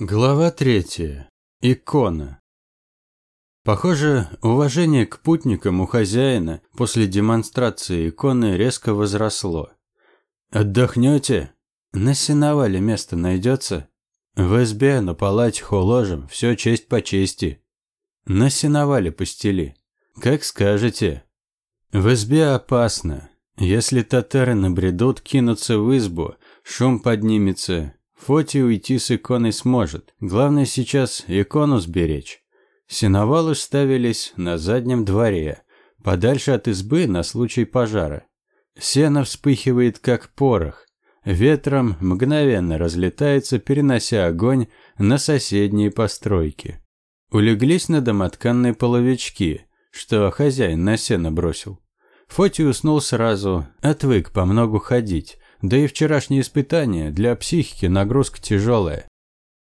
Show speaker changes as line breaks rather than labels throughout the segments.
Глава третья. Икона. Похоже, уважение к путникам у хозяина после демонстрации иконы резко возросло. «Отдохнете? На сеновале место найдется? В избе, на палатях уложим, все честь по чести. На сеновале постели. Как скажете. В избе опасно. Если татары набредут, кинутся в избу, шум поднимется, Фоти уйти с иконой сможет. Главное сейчас икону сберечь. Сеновалы ставились на заднем дворе, подальше от избы на случай пожара. Сено вспыхивает как порох. Ветром мгновенно разлетается, перенося огонь на соседние постройки. Улеглись на домотканные половички, что хозяин на сено бросил. Фоти уснул сразу, отвык по многу ходить, да и вчерашнее испытание для психики нагрузка тяжелая.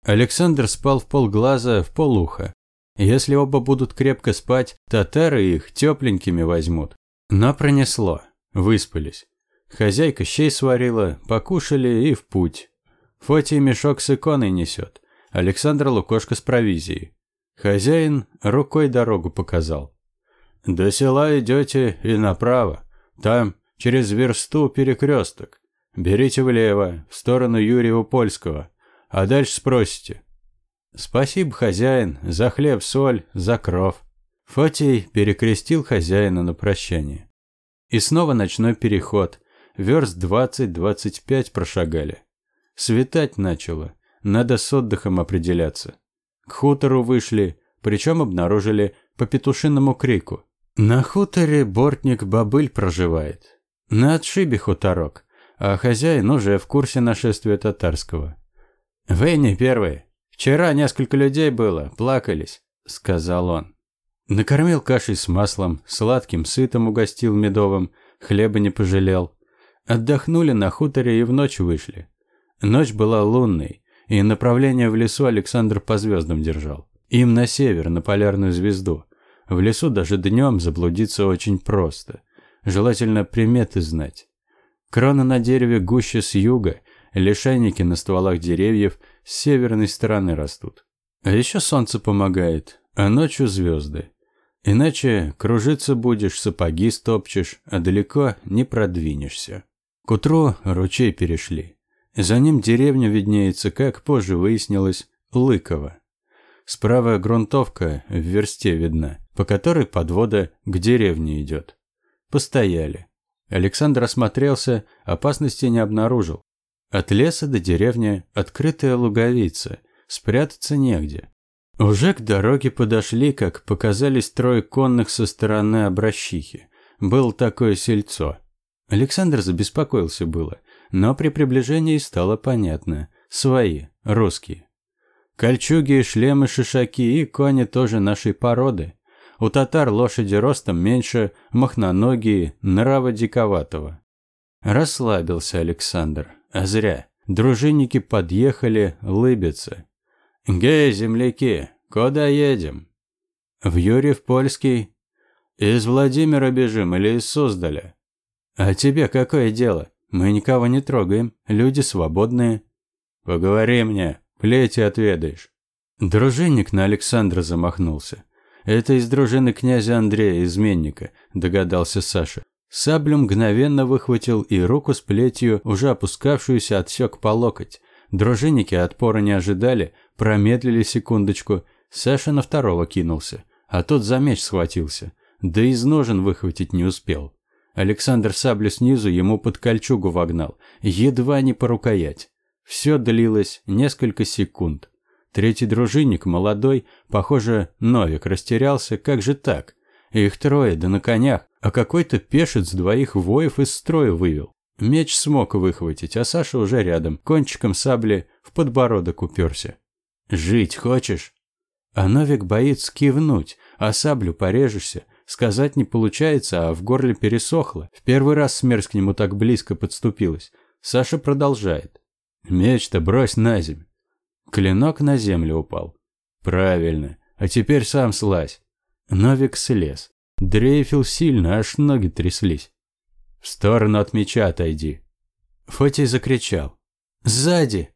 Александр спал в полглаза, в полуха. Если оба будут крепко спать, татары их тепленькими возьмут. Но пронесло. Выспались. Хозяйка щей сварила, покушали и в путь. Фотий мешок с иконой несет. Александр Лукошко с провизией. Хозяин рукой дорогу показал. «До села идете и направо. Там через версту перекресток. Берите влево, в сторону Юрьева Польского, а дальше спросите. Спасибо, хозяин, за хлеб, соль, за кров. Фотий перекрестил хозяина на прощание. И снова ночной переход. Верст двадцать-двадцать пять прошагали. Светать начало. Надо с отдыхом определяться. К хутору вышли, причем обнаружили по петушиному крику. На хуторе бортник Бабыль проживает. На отшибе хуторок а хозяин уже в курсе нашествия татарского. «Вы не первые. Вчера несколько людей было, плакались», – сказал он. Накормил кашей с маслом, сладким сытым угостил медовым, хлеба не пожалел. Отдохнули на хуторе и в ночь вышли. Ночь была лунной, и направление в лесу Александр по звездам держал. Им на север, на полярную звезду. В лесу даже днем заблудиться очень просто. Желательно приметы знать. Крона на дереве гуще с юга, лишайники на стволах деревьев с северной стороны растут. А еще солнце помогает, а ночью звезды. Иначе кружиться будешь, сапоги стопчешь, а далеко не продвинешься. К утру ручей перешли. За ним деревня виднеется, как позже выяснилось, Лыково. Справа грунтовка в версте видна, по которой подвода к деревне идет. Постояли. Александр осмотрелся, опасности не обнаружил. От леса до деревни открытая луговица, спрятаться негде. Уже к дороге подошли, как показались трое конных со стороны обращихи. Было такое сельцо. Александр забеспокоился было, но при приближении стало понятно. Свои, русские. Кольчуги, шлемы, шишаки и кони тоже нашей породы. У татар лошади ростом меньше, махноногие, нрава диковатого. Расслабился Александр. А зря. Дружинники подъехали, лыбятся. «Гей, земляки, куда едем?» «В Юрьев Польский». «Из Владимира бежим или из Суздаля?» «А тебе какое дело? Мы никого не трогаем, люди свободные». «Поговори мне, плети отведаешь». Дружинник на Александра замахнулся. «Это из дружины князя Андрея, изменника», – догадался Саша. Саблю мгновенно выхватил и руку с плетью, уже опускавшуюся, отсек по локоть. Дружинники отпора не ожидали, промедлили секундочку. Саша на второго кинулся, а тот за меч схватился. Да из ножен выхватить не успел. Александр саблю снизу ему под кольчугу вогнал, едва не по рукоять. Все длилось несколько секунд. Третий дружинник, молодой, похоже, Новик растерялся, как же так? Их трое, да на конях, а какой-то пешец двоих воев из строя вывел. Меч смог выхватить, а Саша уже рядом, кончиком сабли в подбородок уперся. «Жить хочешь?» А Новик боится кивнуть, а саблю порежешься. Сказать не получается, а в горле пересохло. В первый раз смерть к нему так близко подступилась. Саша продолжает. «Меч-то брось на земь. Клинок на землю упал. Правильно. А теперь сам слазь. Новик слез. Дрейфил сильно, аж ноги тряслись. В сторону от меча отойди. Фотий закричал. «Сзади!»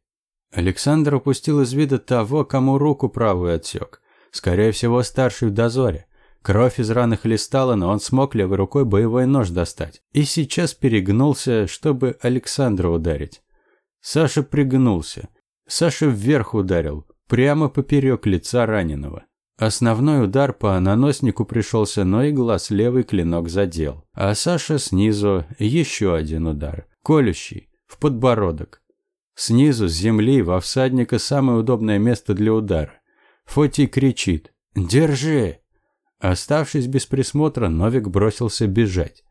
Александр упустил из вида того, кому руку правую отсек. Скорее всего, старший в дозоре. Кровь из раны хлестала, но он смог левой рукой боевой нож достать. И сейчас перегнулся, чтобы Александра ударить. Саша пригнулся. Саша вверх ударил, прямо поперек лица раненого. Основной удар по наноснику пришелся, но и глаз левый клинок задел. А Саша снизу еще один удар, колющий, в подбородок. Снизу, с земли, во всадника самое удобное место для удара. Фотий кричит «Держи!». Оставшись без присмотра, Новик бросился бежать.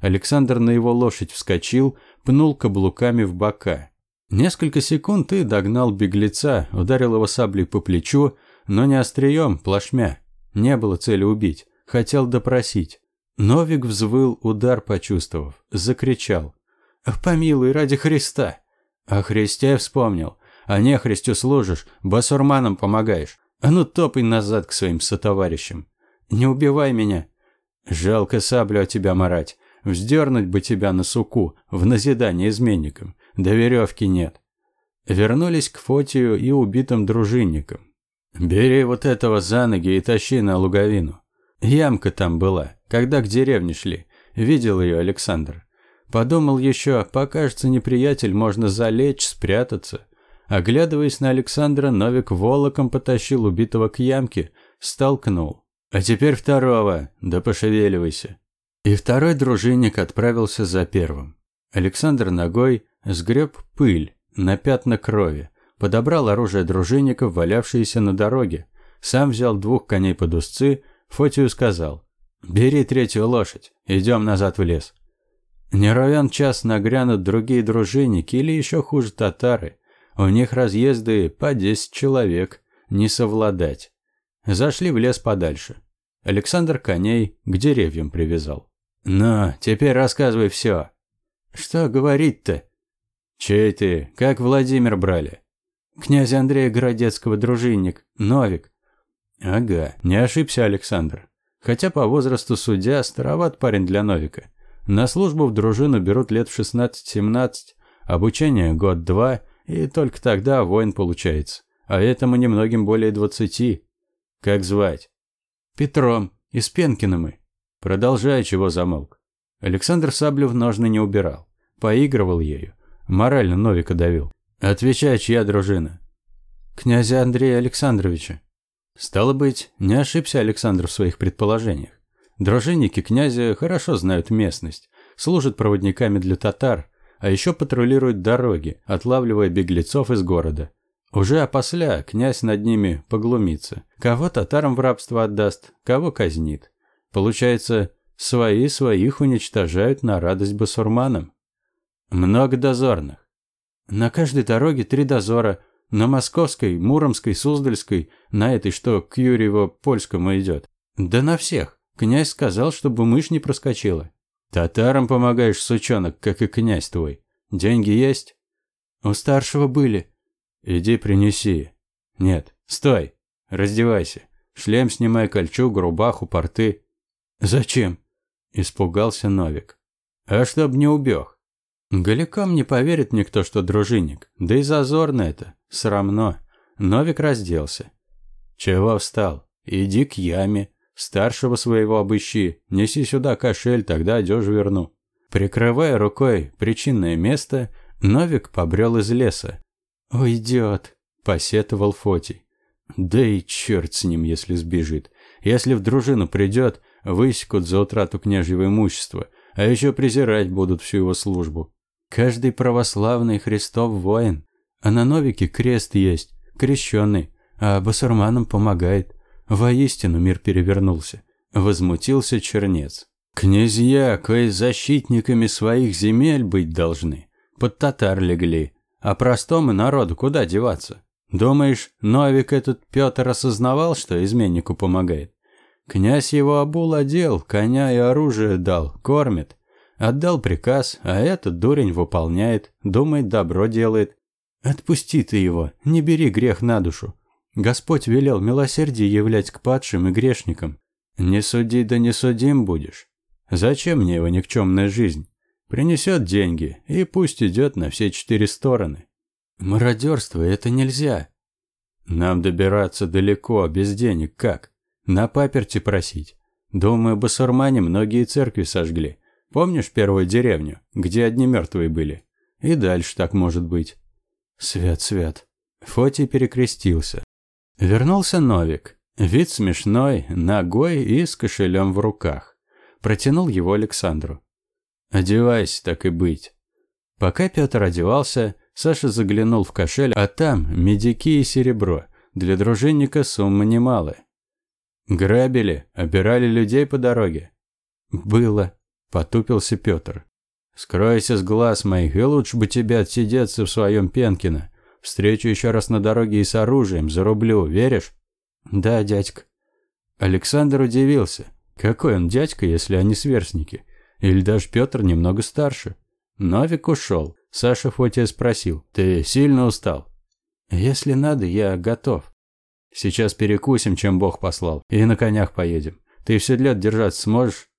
Александр на его лошадь вскочил, пнул каблуками в бока. Несколько секунд и догнал беглеца, ударил его саблей по плечу, но не острием, плашмя. Не было цели убить, хотел допросить. Новик взвыл, удар почувствовав, закричал. «Помилуй, ради Христа!» «О Христе вспомнил. А не Христу служишь, басурманам помогаешь. А ну топай назад к своим сотоварищам. Не убивай меня. Жалко саблю от тебя марать. Вздернуть бы тебя на суку, в назидание изменникам. Да веревки нет». Вернулись к Фотию и убитым дружинникам. «Бери вот этого за ноги и тащи на луговину. Ямка там была, когда к деревне шли. Видел ее Александр. Подумал еще, покажется неприятель, можно залечь, спрятаться. Оглядываясь на Александра, Новик волоком потащил убитого к ямке, столкнул. «А теперь второго, да пошевеливайся». И второй дружинник отправился за первым. Александр ногой сгреб пыль на пятна крови, подобрал оружие дружинников, валявшиеся на дороге, сам взял двух коней под узцы, Фотию сказал «Бери третью лошадь, идем назад в лес». Не ровен час нагрянут другие дружинники или еще хуже татары. У них разъезды по десять человек, не совладать. Зашли в лес подальше. Александр коней к деревьям привязал. «Ну, теперь рассказывай все». «Что говорить-то?» «Чей ты? Как Владимир брали?» Князя Андрея Городецкого дружинник, Новик. Ага, не ошибся Александр. Хотя по возрасту судья староват парень для Новика. На службу в дружину берут лет в 16-17, обучение год-два, и только тогда воин получается. А этому немногим более двадцати. Как звать? Петром, из Пенкина мы. Продолжай, чего замолк. Александр саблю в ножны не убирал. Поигрывал ею. Морально Новика давил. Отвечай, чья дружина? Князя Андрея Александровича. Стало быть, не ошибся Александр в своих предположениях. Дружинники князя хорошо знают местность, служат проводниками для татар, а еще патрулируют дороги, отлавливая беглецов из города. Уже опосля князь над ними поглумится. Кого татарам в рабство отдаст, кого казнит. Получается, свои своих уничтожают на радость басурманам. Много дозорных. На каждой дороге три дозора. На Московской, Муромской, Суздальской, на этой, что к Юрьево-Польскому идет. Да на всех. Князь сказал, чтобы мышь не проскочила. Татарам помогаешь, сучонок, как и князь твой. Деньги есть? У старшего были. Иди принеси. Нет, стой. Раздевайся. Шлем снимай, кольчугу, рубаху, порты. Зачем? Испугался Новик. А чтоб не убег. Голиком не поверит никто, что дружинник. Да и зазорно это. Срамно. Новик разделся. Чего встал? Иди к яме. Старшего своего обыщи. Неси сюда кошель, тогда одежду верну. Прикрывая рукой причинное место, Новик побрел из леса. «Уйдет», – посетовал Фотий. «Да и черт с ним, если сбежит. Если в дружину придет, высекут за утрату княжьего имущества, а еще презирать будут всю его службу. Каждый православный Христов воин. А на Новике крест есть, крещенный, а басурманам помогает. Воистину мир перевернулся. Возмутился чернец. Князья, кои защитниками своих земель быть должны, под татар легли. А простому народу куда деваться? Думаешь, Новик этот Петр осознавал, что изменнику помогает? Князь его обул одел, коня и оружие дал, кормит. Отдал приказ, а этот дурень выполняет, думает, добро делает. Отпусти ты его, не бери грех на душу. Господь велел милосердие являть к падшим и грешникам. Не суди, да не судим будешь. Зачем мне его никчемная жизнь? Принесет деньги, и пусть идет на все четыре стороны. Мародерство – это нельзя. Нам добираться далеко, без денег как? На паперти просить. Думаю, басурмане многие церкви сожгли. Помнишь первую деревню, где одни мертвые были? И дальше так может быть. Свят, свят. Фотий перекрестился. Вернулся Новик. Вид смешной, ногой и с кошелем в руках. Протянул его Александру. «Одевайся, так и быть». Пока Петр одевался, Саша заглянул в кошель, а там медики и серебро. Для дружинника сумма немалая. Грабили, обирали людей по дороге. Было, потупился Петр. Скройся с глаз моих, и лучше бы тебе отсидеться в своем Пенкино. Встречу еще раз на дороге и с оружием, зарублю, веришь? Да, дядька. Александр удивился. Какой он дядька, если они сверстники? Или даже Петр немного старше? Новик ушел. Саша Фотия спросил. «Ты сильно устал?» «Если надо, я готов». «Сейчас перекусим, чем Бог послал, и на конях поедем. Ты в седле держаться сможешь?»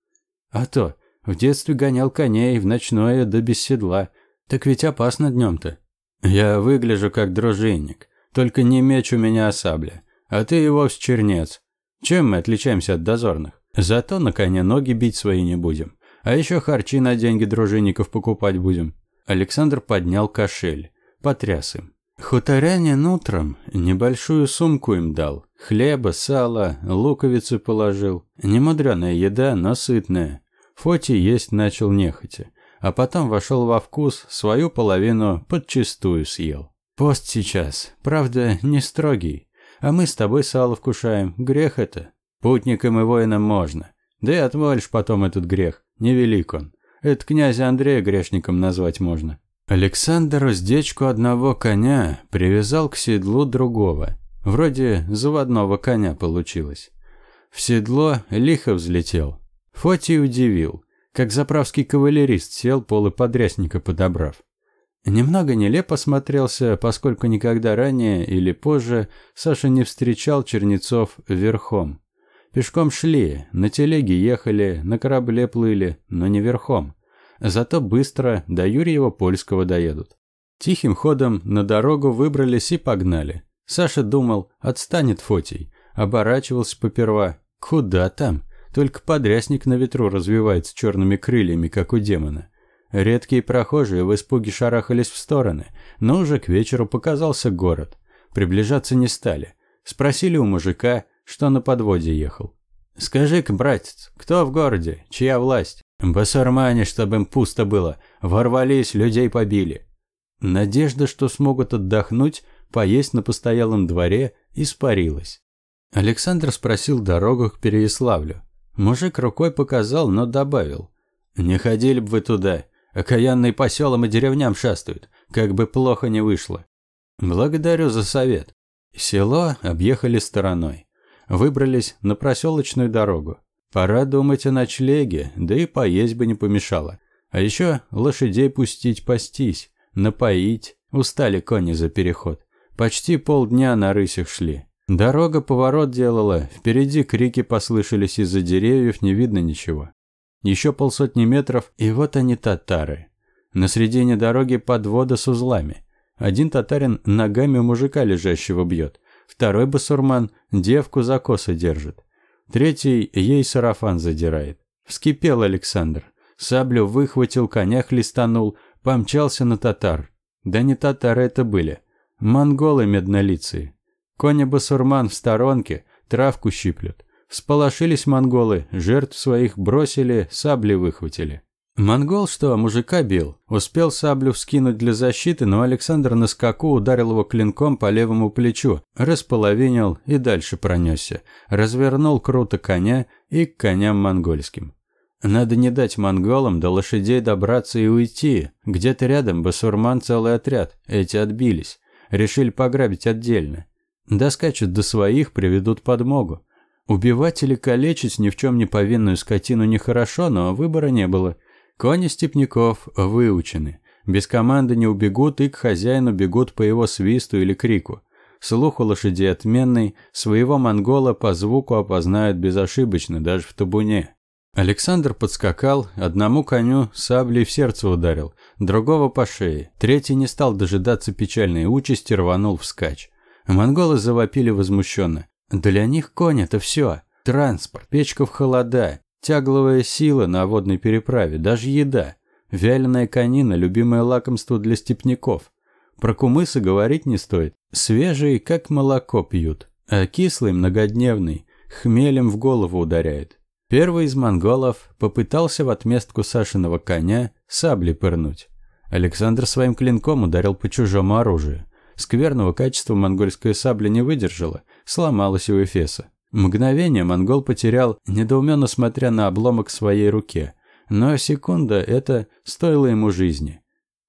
«А то. В детстве гонял коней, в ночное да без седла. Так ведь опасно днем-то». «Я выгляжу как дружинник. Только не меч у меня, а сабля. А ты вовсе чернец. Чем мы отличаемся от дозорных? Зато на коне ноги бить свои не будем. А еще харчи на деньги дружинников покупать будем. Александр поднял кошель, потряс им. Хуторянин утром небольшую сумку им дал. Хлеба, сала, луковицы положил. Немудреная еда, но сытная. Фоти есть начал нехотя. А потом вошел во вкус, свою половину подчистую съел. Пост сейчас, правда, не строгий. А мы с тобой сало вкушаем, грех это. Путникам и воинам можно. Да и отмолишь потом этот грех, невелик он. Это князя Андрея грешником назвать можно. Александр уздечку одного коня привязал к седлу другого. Вроде заводного коня получилось. В седло лихо взлетел. Фотий удивил, как заправский кавалерист сел полы подрясника подобрав. Немного нелепо смотрелся, поскольку никогда ранее или позже Саша не встречал Чернецов верхом. Пешком шли, на телеге ехали, на корабле плыли, но не верхом. Зато быстро до Юрьева Польского доедут. Тихим ходом на дорогу выбрались и погнали. Саша думал, отстанет Фотий. Оборачивался поперва. Куда там? Только подрясник на ветру развивается черными крыльями, как у демона. Редкие прохожие в испуге шарахались в стороны, но уже к вечеру показался город. Приближаться не стали. Спросили у мужика, что на подводе ехал. «Скажи-ка, братец, кто в городе? Чья власть?» «Басармане, чтобы им пусто было. Ворвались, людей побили». Надежда, что смогут отдохнуть, поесть на постоялом дворе, испарилась. Александр спросил дорогу к Переяславлю. Мужик рукой показал, но добавил. «Не ходили бы вы туда. Окаянные по селам и деревням шастают. Как бы плохо не вышло». «Благодарю за совет». Село объехали стороной выбрались на проселочную дорогу. Пора думать о ночлеге, да и поесть бы не помешало. А еще лошадей пустить пастись, напоить. Устали кони за переход. Почти полдня на рысях шли. Дорога поворот делала, впереди крики послышались из-за деревьев, не видно ничего. Еще полсотни метров, и вот они татары. На середине дороги подвода с узлами. Один татарин ногами мужика лежащего бьет. Второй басурман девку за косы держит. Третий ей сарафан задирает. Вскипел Александр. Саблю выхватил, коня хлестанул, помчался на татар. Да не татары это были. Монголы меднолицые. Коня басурман в сторонке, травку щиплют. Всполошились монголы, жертв своих бросили, сабли выхватили. Монгол, что мужика бил, успел саблю вскинуть для защиты, но Александр на скаку ударил его клинком по левому плечу, располовинил и дальше пронесся. Развернул круто коня и к коням монгольским. Надо не дать монголам до лошадей добраться и уйти. Где-то рядом басурман целый отряд, эти отбились. Решили пограбить отдельно. Доскачут до своих, приведут подмогу. Убивать или калечить ни в чем не повинную скотину нехорошо, но выбора не было – Кони степняков выучены. Без команды не убегут и к хозяину бегут по его свисту или крику. Слух у лошадей отменный, своего монгола по звуку опознают безошибочно, даже в табуне. Александр подскакал, одному коню саблей в сердце ударил, другого по шее. Третий не стал дожидаться печальной участи, рванул вскачь. Монголы завопили возмущенно. Для них конь – это все. Транспорт, печка в холода, тягловая сила на водной переправе, даже еда. Вяленая конина – любимое лакомство для степняков. Про кумысы говорить не стоит. Свежий, как молоко пьют, а кислый, многодневный, хмелем в голову ударяет. Первый из монголов попытался в отместку Сашиного коня сабли пырнуть. Александр своим клинком ударил по чужому оружию. Скверного качества монгольская сабля не выдержала, сломалась у Эфеса. Мгновение монгол потерял, недоуменно смотря на обломок своей руке. Но секунда это стоило ему жизни.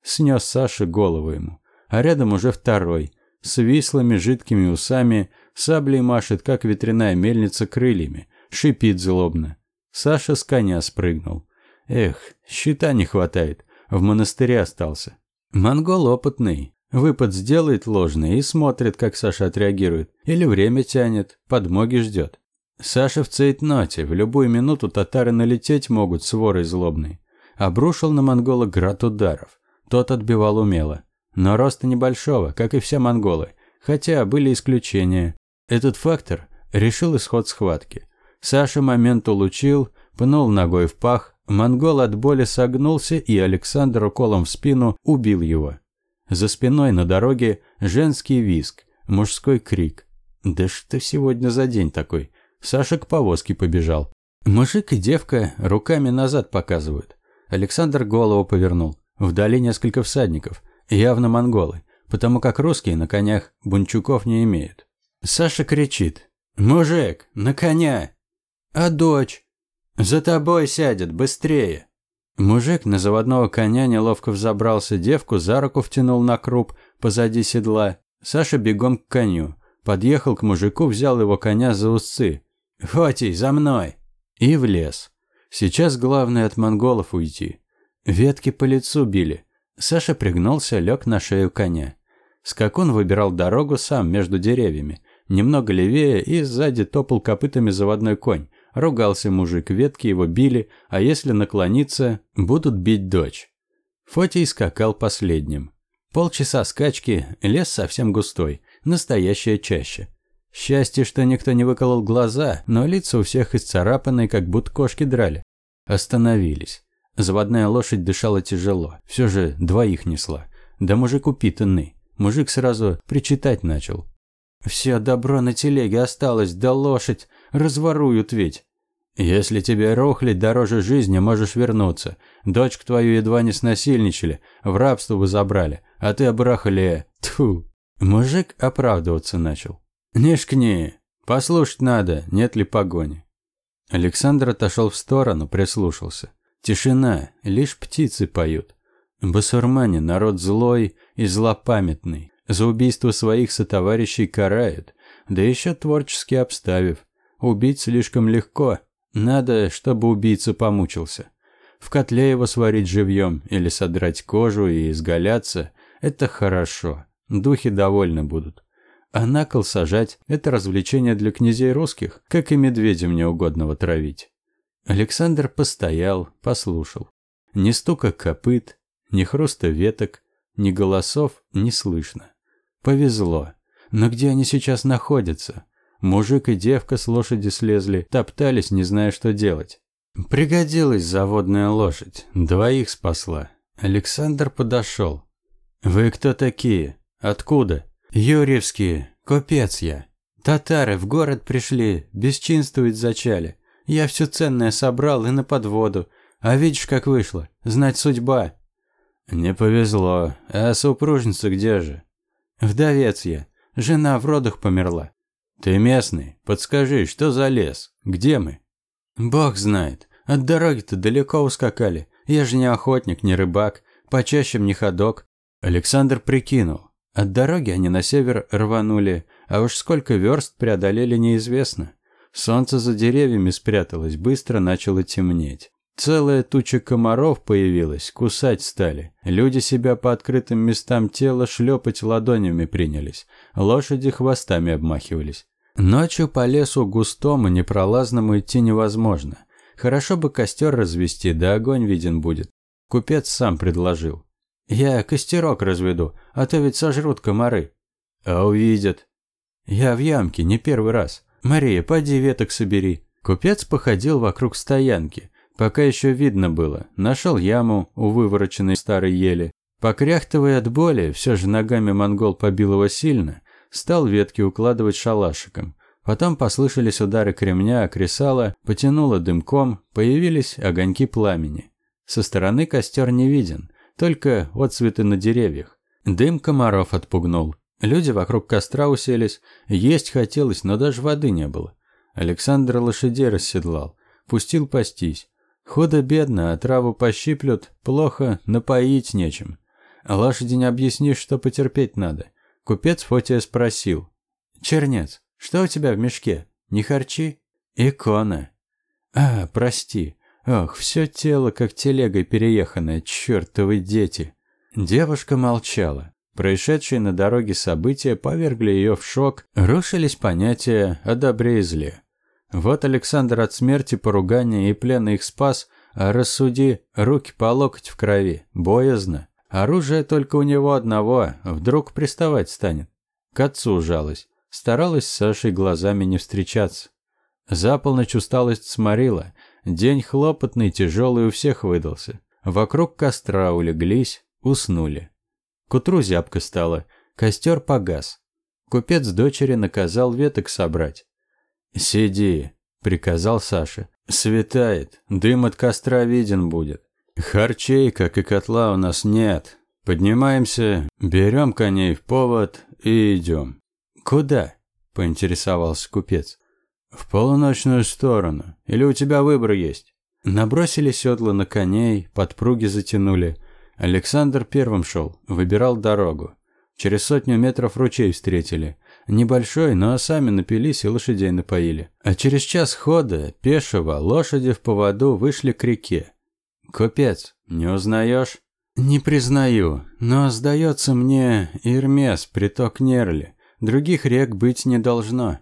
Снес Саша голову ему. А рядом уже второй, с вислыми жидкими усами, саблей машет, как ветряная мельница, крыльями – шипит злобно. Саша с коня спрыгнул. Эх, щита не хватает, в монастыре остался. Монгол опытный, выпад сделает ложный и смотрит, как Саша отреагирует. Или время тянет, подмоги ждет. Саша в цейтноте, в любую минуту татары налететь могут с ворой злобной. Обрушил на монгола град ударов. Тот отбивал умело. Но роста небольшого, как и все монголы. Хотя были исключения. Этот фактор решил исход схватки. Саша момент улучил, пнул ногой в пах, монгол от боли согнулся, и Александр уколом в спину убил его. За спиной на дороге женский визг, мужской крик. «Да что сегодня за день такой?» Саша к повозке побежал. Мужик и девка руками назад показывают. Александр голову повернул. Вдали несколько всадников, явно монголы, потому как русские на конях бунчуков не имеют. Саша кричит. «Мужик, на коня!» «А дочь?» «За тобой сядет, быстрее!» Мужик на заводного коня неловко взобрался, девку за руку втянул на круп позади седла. Саша бегом к коню. Подъехал к мужику, взял его коня за усы. «Фотий, за мной!» И в лес. Сейчас главное от монголов уйти. Ветки по лицу били. Саша пригнулся, лег на шею коня. Скакун выбирал дорогу сам между деревьями. Немного левее и сзади топал копытами заводной конь. Ругался мужик, ветки его били, а если наклониться, будут бить дочь. Фотий скакал последним. Полчаса скачки, лес совсем густой, настоящая чаща. Счастье, что никто не выколол глаза, но лица у всех исцарапанные, как будто кошки драли. Остановились. Заводная лошадь дышала тяжело, все же двоих несла. Да мужик упитанный. Мужик сразу причитать начал. «Все добро на телеге осталось, да лошадь, Разворуют ведь. Если тебе рухлить дороже жизни, можешь вернуться. Дочку твою едва не снасильничали, в рабство бы забрали, а ты обрахали. Тьфу. Мужик оправдываться начал. Не шкни. Послушать надо, нет ли погони. Александр отошел в сторону, прислушался. Тишина, лишь птицы поют. Басурмане – народ злой и злопамятный. За убийство своих сотоварищей карают, да еще творчески обставив. Убить слишком легко. Надо, чтобы убийца помучился. В котле его сварить живьем или содрать кожу и изгаляться – это хорошо. Духи довольны будут. А на кол сажать – это развлечение для князей русских, как и медведя мне угодного травить. Александр постоял, послушал. Ни стука копыт, ни хруста веток, ни голосов не слышно. Повезло. Но где они сейчас находятся? Мужик и девка с лошади слезли, топтались, не зная, что делать. Пригодилась заводная лошадь, двоих спасла. Александр подошел. «Вы кто такие? Откуда?» «Юрьевские, купец я. Татары в город пришли, бесчинствовать зачали. Я все ценное собрал и на подводу. А видишь, как вышло? Знать судьба». «Не повезло. А супружница где же?» «Вдовец я. Жена в родах померла. «Ты местный? Подскажи, что за лес? Где мы?» «Бог знает. От дороги-то далеко ускакали. Я же не охотник, не рыбак, почаще не ходок». Александр прикинул. От дороги они на север рванули, а уж сколько верст преодолели неизвестно. Солнце за деревьями спряталось, быстро начало темнеть. Целая туча комаров появилась, кусать стали. Люди себя по открытым местам тела шлепать ладонями принялись. Лошади хвостами обмахивались. Ночью по лесу густому, непролазному идти невозможно. Хорошо бы костер развести, да огонь виден будет. Купец сам предложил. Я костерок разведу, а то ведь сожрут комары. А увидят. Я в ямке, не первый раз. Мария, поди веток собери. Купец походил вокруг стоянки. Пока еще видно было. Нашел яму у вывороченной старой ели. Покряхтывая от боли, все же ногами монгол побил его сильно, стал ветки укладывать шалашиком. Потом послышались удары кремня, а кресало потянуло дымком, появились огоньки пламени. Со стороны костер не виден, только отцветы на деревьях. Дым комаров отпугнул. Люди вокруг костра уселись, есть хотелось, но даже воды не было. Александр лошадей расседлал, пустил пастись. Хода бедно, а траву пощиплют, плохо, напоить нечем. Лошади не объяснишь, что потерпеть надо. Купец Фотия спросил. «Чернец, что у тебя в мешке? Не харчи?» «Икона». «А, прости. Ох, все тело как телегой перееханное, чертовы дети». Девушка молчала. Происшедшие на дороге события повергли ее в шок, рушились понятия о добре и зле. Вот Александр от смерти, поругания и плена их спас, а рассуди, руки по локоть в крови, боязно. Оружие только у него одного, вдруг приставать станет. К отцу жалась, старалась с Сашей глазами не встречаться. За полночь усталость сморила, день хлопотный, тяжелый у всех выдался. Вокруг костра улеглись, уснули. К утру зябко стало, костер погас. Купец дочери наказал веток собрать. «Сиди», — приказал Саша. «Светает, дым от костра виден будет. Харчей, как и котла, у нас нет. Поднимаемся, берем коней в повод и идем». «Куда?» – поинтересовался купец. «В полуночную сторону. Или у тебя выбор есть?» Набросили седла на коней, подпруги затянули. Александр первым шел, выбирал дорогу. Через сотню метров ручей встретили. Небольшой, но сами напились и лошадей напоили. А через час хода, пешего, лошади в поводу вышли к реке. «Купец, не узнаешь?» «Не признаю, но, сдается мне, Ирмес, приток Нерли. Других рек быть не должно».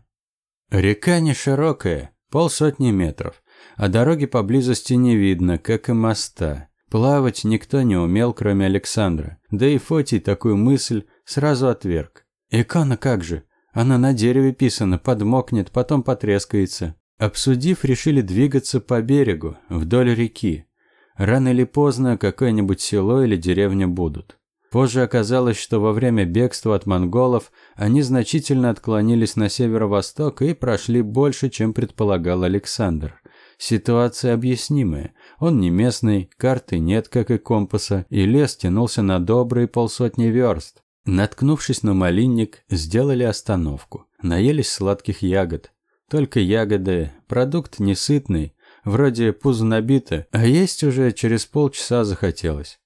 Река не широкая, полсотни метров, а дороги поблизости не видно, как и моста. Плавать никто не умел, кроме Александра, да и Фотий такую мысль сразу отверг. «Икона как же? Она на дереве писана, подмокнет, потом потрескается». Обсудив, решили двигаться по берегу, вдоль реки. Рано или поздно какое-нибудь село или деревня будут. Позже оказалось, что во время бегства от монголов они значительно отклонились на северо-восток и прошли больше, чем предполагал Александр. Ситуация объяснимая. Он не местный, карты нет, как и компаса, и лес тянулся на добрые полсотни верст. Наткнувшись на малинник, сделали остановку. Наелись сладких ягод. Только ягоды – продукт несытный, Вроде пузо набито, а есть уже через полчаса захотелось.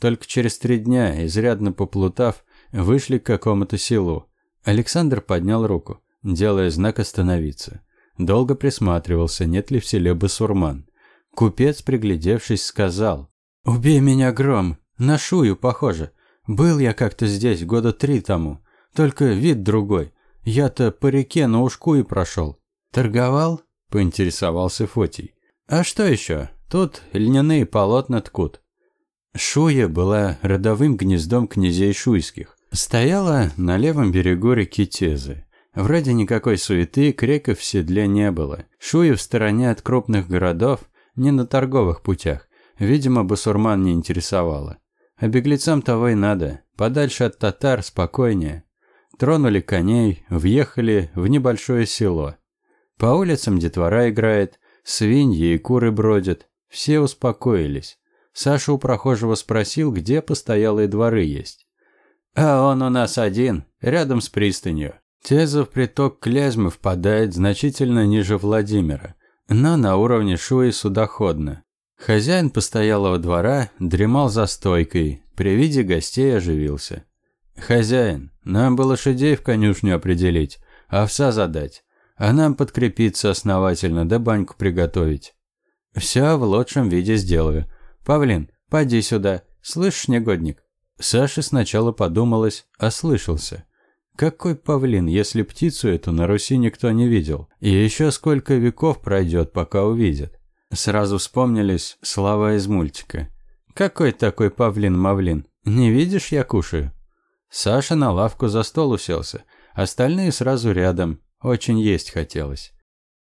Только через три дня, изрядно поплутав, вышли к какому-то селу. Александр поднял руку, делая знак остановиться. Долго присматривался, нет ли в селе басурман. Купец, приглядевшись, сказал. «Убей меня, Гром, на шую похоже. Был я как-то здесь года три тому, только вид другой. Я-то по реке на ушку и прошел. Торговал?» поинтересовался Фотий. А что еще? Тут льняные полотна ткут. Шуя была родовым гнездом князей шуйских. Стояла на левом берегу реки Тезы. Вроде никакой суеты, креков в седле не было. Шуя в стороне от крупных городов, не на торговых путях. Видимо, басурман не интересовало. А беглецам того и надо. Подальше от татар, спокойнее. Тронули коней, въехали в небольшое село. По улицам детвора играет, свиньи и куры бродят. Все успокоились. Саша у прохожего спросил, где постоялые дворы есть. «А он у нас один, рядом с пристанью. Тезов приток Клязьмы впадает значительно ниже Владимира, но на уровне Шуи судоходно. Хозяин постоялого двора дремал за стойкой, при виде гостей оживился. «Хозяин, нам бы лошадей в конюшню определить, овса задать а нам подкрепиться основательно да баньку приготовить. Все в лучшем виде сделаю. Павлин, поди сюда. Слышишь, негодник? Саше сначала подумалось, ослышался. Какой павлин, если птицу эту на Руси никто не видел? И еще сколько веков пройдет, пока увидят. Сразу вспомнились слова из мультика. «Какой такой павлин-мавлин? Не видишь, я кушаю?» Саша на лавку за стол уселся, остальные сразу рядом. Очень есть хотелось.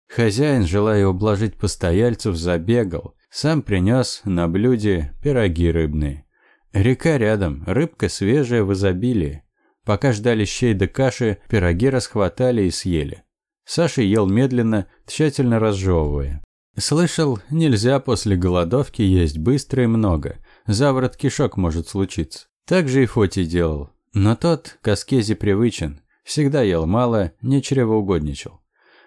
Хозяин, желая ублажить постояльцев, забегал. Сам принес на блюде пироги рыбные. Река рядом, рыбка свежая в изобилии. Пока ждали щей да каши, пироги расхватали и съели. Саша ел медленно, тщательно разжевывая. Слышал, нельзя после голодовки есть быстро и много. Заворот кишок может случиться. Так же и Фоти делал. Но тот к аскезе привычен. Всегда ел мало, не чревоугодничал.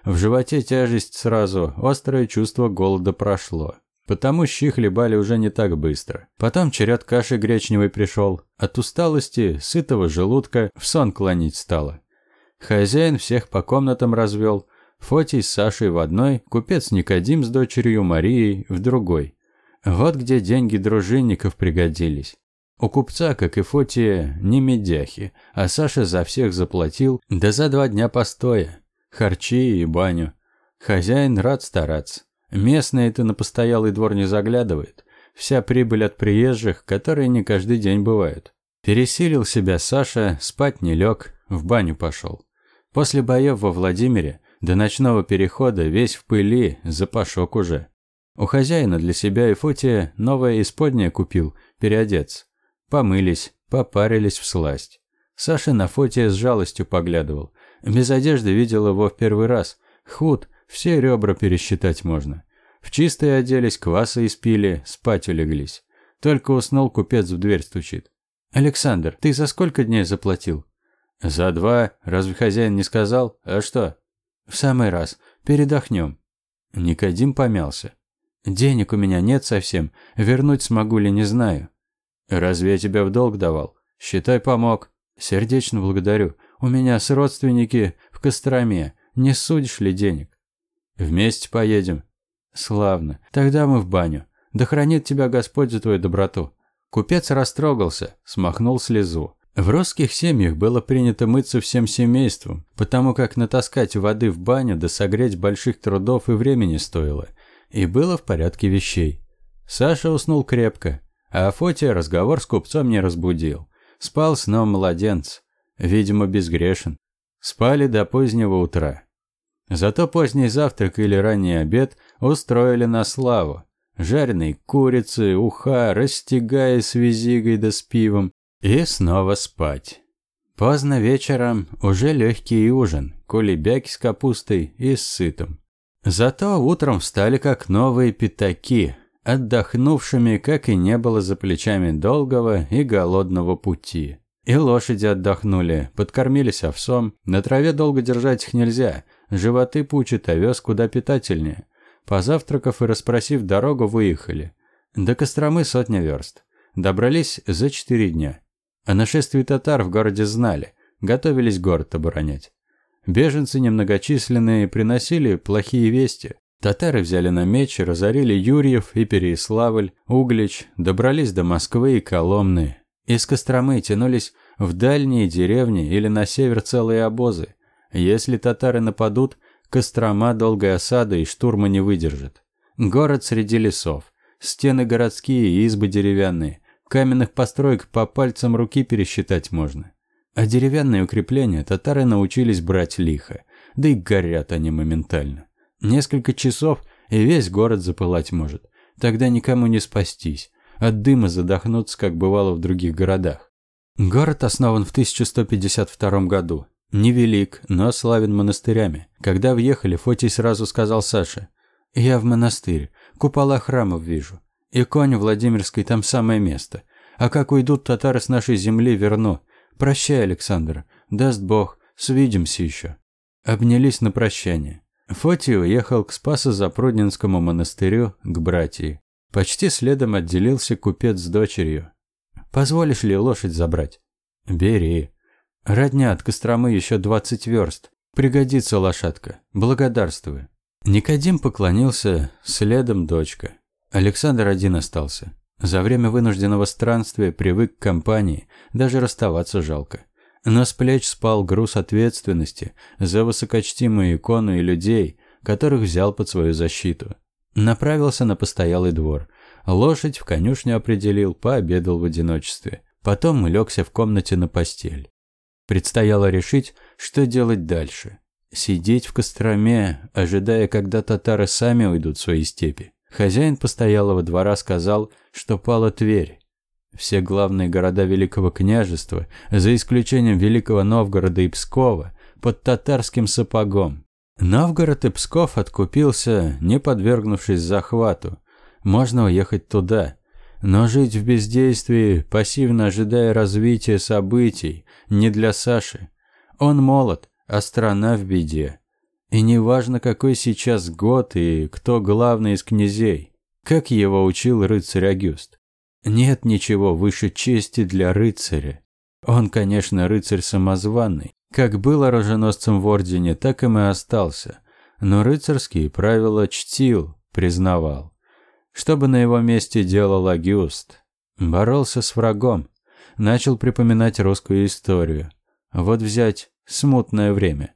В животе тяжесть сразу, острое чувство голода прошло. Потому щи хлебали уже не так быстро. Потом черед каши гречневой пришел. От усталости, сытого желудка, в сон клонить стало. Хозяин всех по комнатам развел. Фотий с Сашей в одной, купец Никодим с дочерью Марией в другой. Вот где деньги дружинников пригодились. У купца, как и Фотия, не медяхи, а Саша за всех заплатил, да за два дня постоя. Харчи и баню. Хозяин рад стараться. Местные-то на постоялый двор не заглядывает. Вся прибыль от приезжих, которые не каждый день бывают. Пересилил себя Саша, спать не лег, в баню пошел. После боев во Владимире до ночного перехода весь в пыли, запашок уже. У хозяина для себя и Фотия новое исподнее купил, переодеться. Помылись, попарились в сласть. Саша на Фотия с жалостью поглядывал. Без одежды видел его в первый раз. Худ, все ребра пересчитать можно. В чистые оделись, кваса испили, спать улеглись. Только уснул, купец в дверь стучит. «Александр, ты за сколько дней заплатил?» «За два. Разве хозяин не сказал? А что?» «В самый раз. Передохнем». Никодим помялся. «Денег у меня нет совсем. Вернуть смогу ли, не знаю». «Разве я тебя в долг давал? Считай, помог. Сердечно благодарю. У меня с родственники в Костроме. Не судишь ли денег?» Вместе поедем. Славно. Тогда мы в баню. Да хранит тебя Господь за твою доброту. Купец растрогался, смахнул слезу. В русских семьях было принято мыться всем семейством, потому как натаскать воды в баню да согреть больших трудов и времени стоило. И было в порядке вещей. Саша уснул крепко, а Афотия разговор с купцом не разбудил. Спал сном младенц. Видимо, безгрешен. Спали до позднего утра. Зато поздний завтрак или ранний обед устроили на славу. Жареные курицы, уха, растягая с визигой да с пивом. И снова спать. Поздно вечером уже легкий ужин, кулебяки с капустой и с сытом. Зато утром встали как новые пятаки, отдохнувшими, как и не было за плечами долгого и голодного пути. И лошади отдохнули, подкормились овсом. На траве долго держать их нельзя, животы пучат, овес куда питательнее. Позавтракав и расспросив дорогу, выехали. До Костромы сотня верст. Добрались за четыре дня. О нашествии татар в городе знали, готовились город оборонять. Беженцы немногочисленные приносили плохие вести. Татары взяли на меч, разорили Юрьев и Переяславль, Углич, добрались до Москвы и Коломны, из Костромы тянулись в дальние деревни или на север целые обозы. Если татары нападут, Кострома долгой осады и штурма не выдержит. Город среди лесов. Стены городские, избы деревянные. Каменных построек по пальцам руки пересчитать можно. А деревянные укрепления татары научились брать лихо. Да и горят они моментально. Несколько часов, и весь город запылать может. Тогда никому не спастись от дыма задохнуться, как бывало в других городах. Город основан в 1152 году. Невелик, но славен монастырями. Когда въехали, Фотий сразу сказал Саше, «Я в монастырь, купола храмов вижу. И конь Владимирской там самое место. А как уйдут татары с нашей земли, верну. Прощай, Александр, даст Бог, свидимся еще». Обнялись на прощание. Фотий уехал к Спасо-Запрудненскому монастырю, к братьям. Почти следом отделился купец с дочерью. «Позволишь ли лошадь забрать?» «Бери. Родня от Костромы еще двадцать верст. Пригодится лошадка. Благодарствую». Никодим поклонился, следом дочка. Александр один остался. За время вынужденного странствия привык к компании, даже расставаться жалко. Но с плеч спал груз ответственности за высокочтимую икону и людей, которых взял под свою защиту. Направился на постоялый двор. Лошадь в конюшню определил, пообедал в одиночестве. Потом легся в комнате на постель. Предстояло решить, что делать дальше. Сидеть в Костроме, ожидая, когда татары сами уйдут в свои степи. Хозяин постоялого двора сказал, что пала Тверь. Все главные города Великого княжества, за исключением Великого Новгорода и Пскова, под татарским сапогом. Новгород и Псков откупился, не подвергнувшись захвату. Можно уехать туда. Но жить в бездействии, пассивно ожидая развития событий, не для Саши. Он молод, а страна в беде. И неважно, какой сейчас год и кто главный из князей. Как его учил рыцарь Агюст. Нет ничего выше чести для рыцаря. Он, конечно, рыцарь самозванный, как был оруженосцем в ордене, так им и остался. Но рыцарские правила чтил, признавал. Что бы на его месте делал Агюст? Боролся с врагом. Начал припоминать русскую историю. Вот взять смутное время.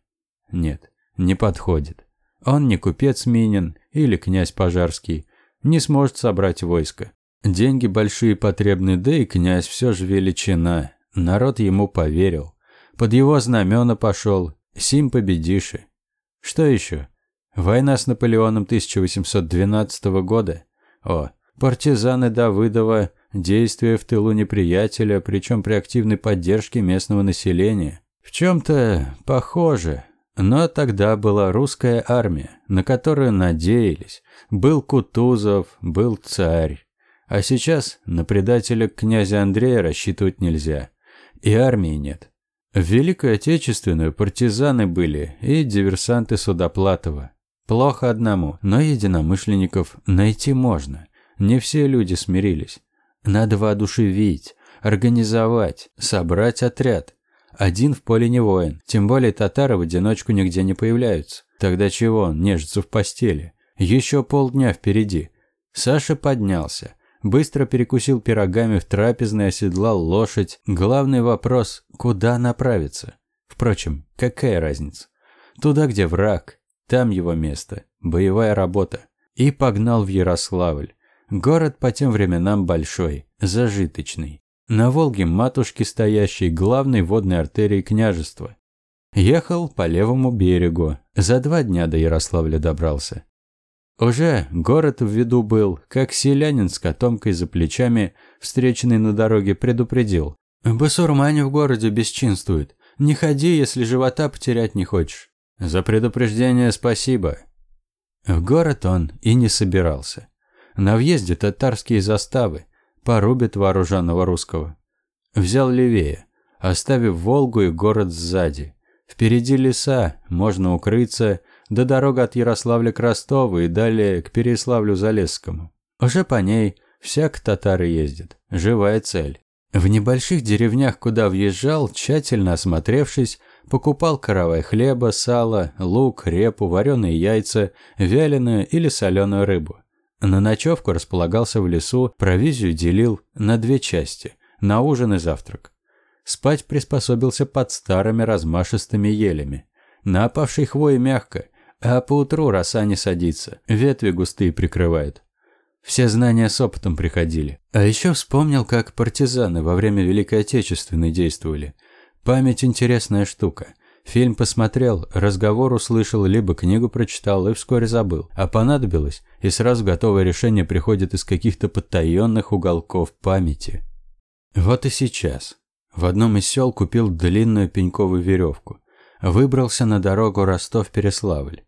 Нет, не подходит. Он не купец Минин или князь Пожарский. Не сможет собрать войско. Деньги большие потребны, да и князь все же величина. Народ ему поверил. Под его знамена пошел. Сим победиши. Что еще? Война с Наполеоном 1812 года. О, партизаны Давыдова, действия в тылу неприятеля, причем при активной поддержке местного населения. В чем-то похоже. Но тогда была русская армия, на которую надеялись. Был Кутузов, был царь. А сейчас на предателя князя Андрея рассчитывать нельзя. И армии нет. В Великую Отечественную партизаны были и диверсанты Судоплатова. Плохо одному, но единомышленников найти можно. Не все люди смирились. Надо воодушевить, организовать, собрать отряд. Один в поле не воин, тем более татары в одиночку нигде не появляются. Тогда чего он нежится в постели? Еще полдня впереди. Саша поднялся. Быстро перекусил пирогами в трапезной, оседлал лошадь. Главный вопрос – куда направиться? Впрочем, какая разница? Туда, где враг. Там его место. Боевая работа. И погнал в Ярославль. Город по тем временам большой, зажиточный. На Волге матушки стоящей главной водной артерии княжества. Ехал по левому берегу. За два дня до Ярославля добрался. Уже город в виду был, как селянин с котомкой за плечами, встреченный на дороге, предупредил. «Басурмане в городе бесчинствуют. Не ходи, если живота потерять не хочешь». «За предупреждение спасибо». В город он и не собирался. На въезде татарские заставы. Порубят вооруженного русского. Взял левее, оставив Волгу и город сзади. Впереди леса, можно укрыться – да дорога от Ярославля к Ростову и далее к Переславлю-Залесскому. Уже по ней всяк татары ездят. Живая цель. В небольших деревнях, куда въезжал, тщательно осмотревшись, покупал каравай хлеба, сала, лук, репу, вареные яйца, вяленую или соленую рыбу. На ночевку располагался в лесу, провизию делил на две части – на ужин и завтрак. Спать приспособился под старыми размашистыми елями. На опавшей хвое мягко, а поутру роса не садится, ветви густые прикрывают. Все знания с опытом приходили. А еще вспомнил, как партизаны во время Великой Отечественной действовали. Память интересная штука. Фильм посмотрел, разговор услышал, либо книгу прочитал и вскоре забыл. А понадобилось, и сразу готовое решение приходит из каких-то потаенных уголков памяти. Вот и сейчас. В одном из сел купил длинную пеньковую веревку. Выбрался на дорогу Ростов-Переславль.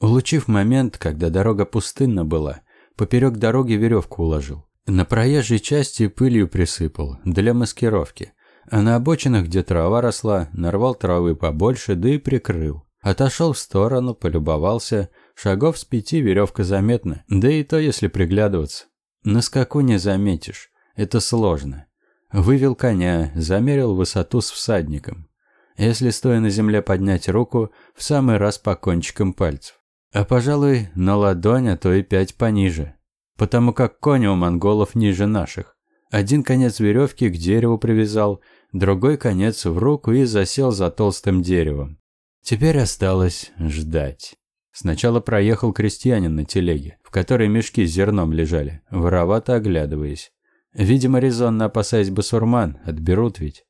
Улучив момент, когда дорога пустынна была, поперек дороги веревку уложил. На проезжей части пылью присыпал, для маскировки. А на обочинах, где трава росла, нарвал травы побольше, да и прикрыл. Отошел в сторону, полюбовался. Шагов с пяти веревка заметна, да и то, если приглядываться. На скаку не заметишь, это сложно. Вывел коня, замерил высоту с всадником. Если стоя на земле поднять руку, в самый раз по кончикам пальцев. А, пожалуй, на ладонь, а то и пять пониже. Потому как кони у монголов ниже наших. Один конец веревки к дереву привязал, другой конец в руку и засел за толстым деревом. Теперь осталось ждать. Сначала проехал крестьянин на телеге, в которой мешки с зерном лежали, воровато оглядываясь. Видимо, резонно опасаясь басурман, отберут ведь.